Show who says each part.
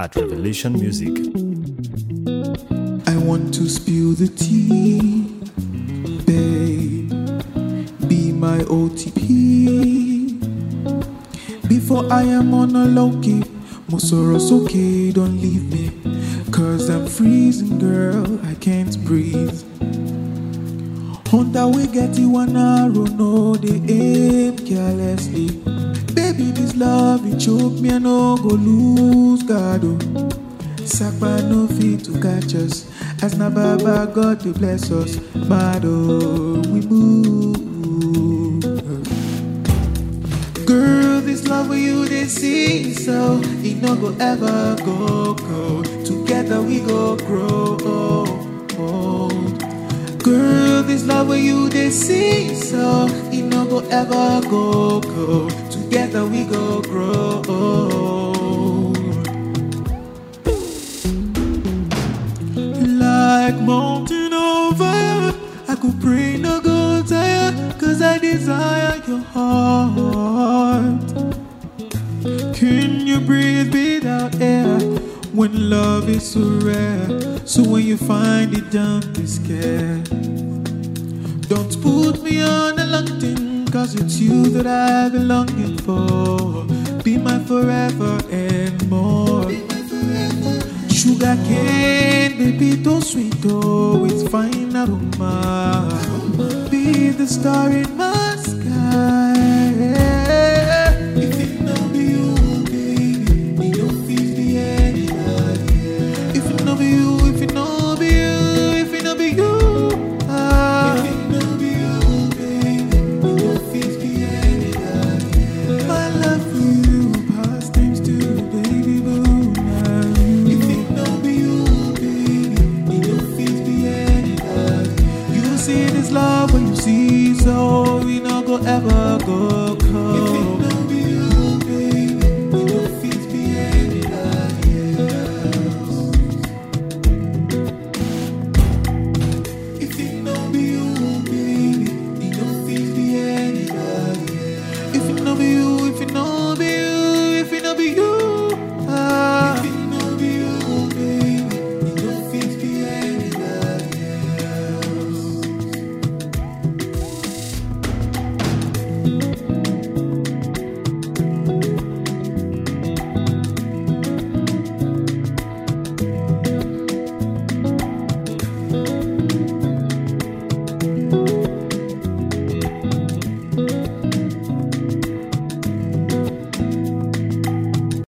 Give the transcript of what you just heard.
Speaker 1: at Revelation Music.
Speaker 2: I want to spill the tea, babe. Be my OTP. Before I am on a low key, Mosoro's okay, don't leave me. Cause I'm freezing, girl, I can't breathe. Hunter, we get you one arrow, no, they aim carelessly. Baby, this love, it choke me, I no go lose, God. Oh. Sakpa no fit to catch us. As na Baba God to bless us. Mad oh, we move. Girl, this love with you they see so it no go ever go go. Together we go grow. Oh. Girl, this love with you they see so it no go ever go go. Like mountain over. I could pray no go tire, cause I desire your heart. Can you breathe without air when love is so rare? So when you find it, don't be scared. Don't put me on a thing, cause it's you that I've been longing for. Be my forever and more. Baby, oh, sweet, oh, it's fine aroma. Be the star in love when you see, so we no go ever go.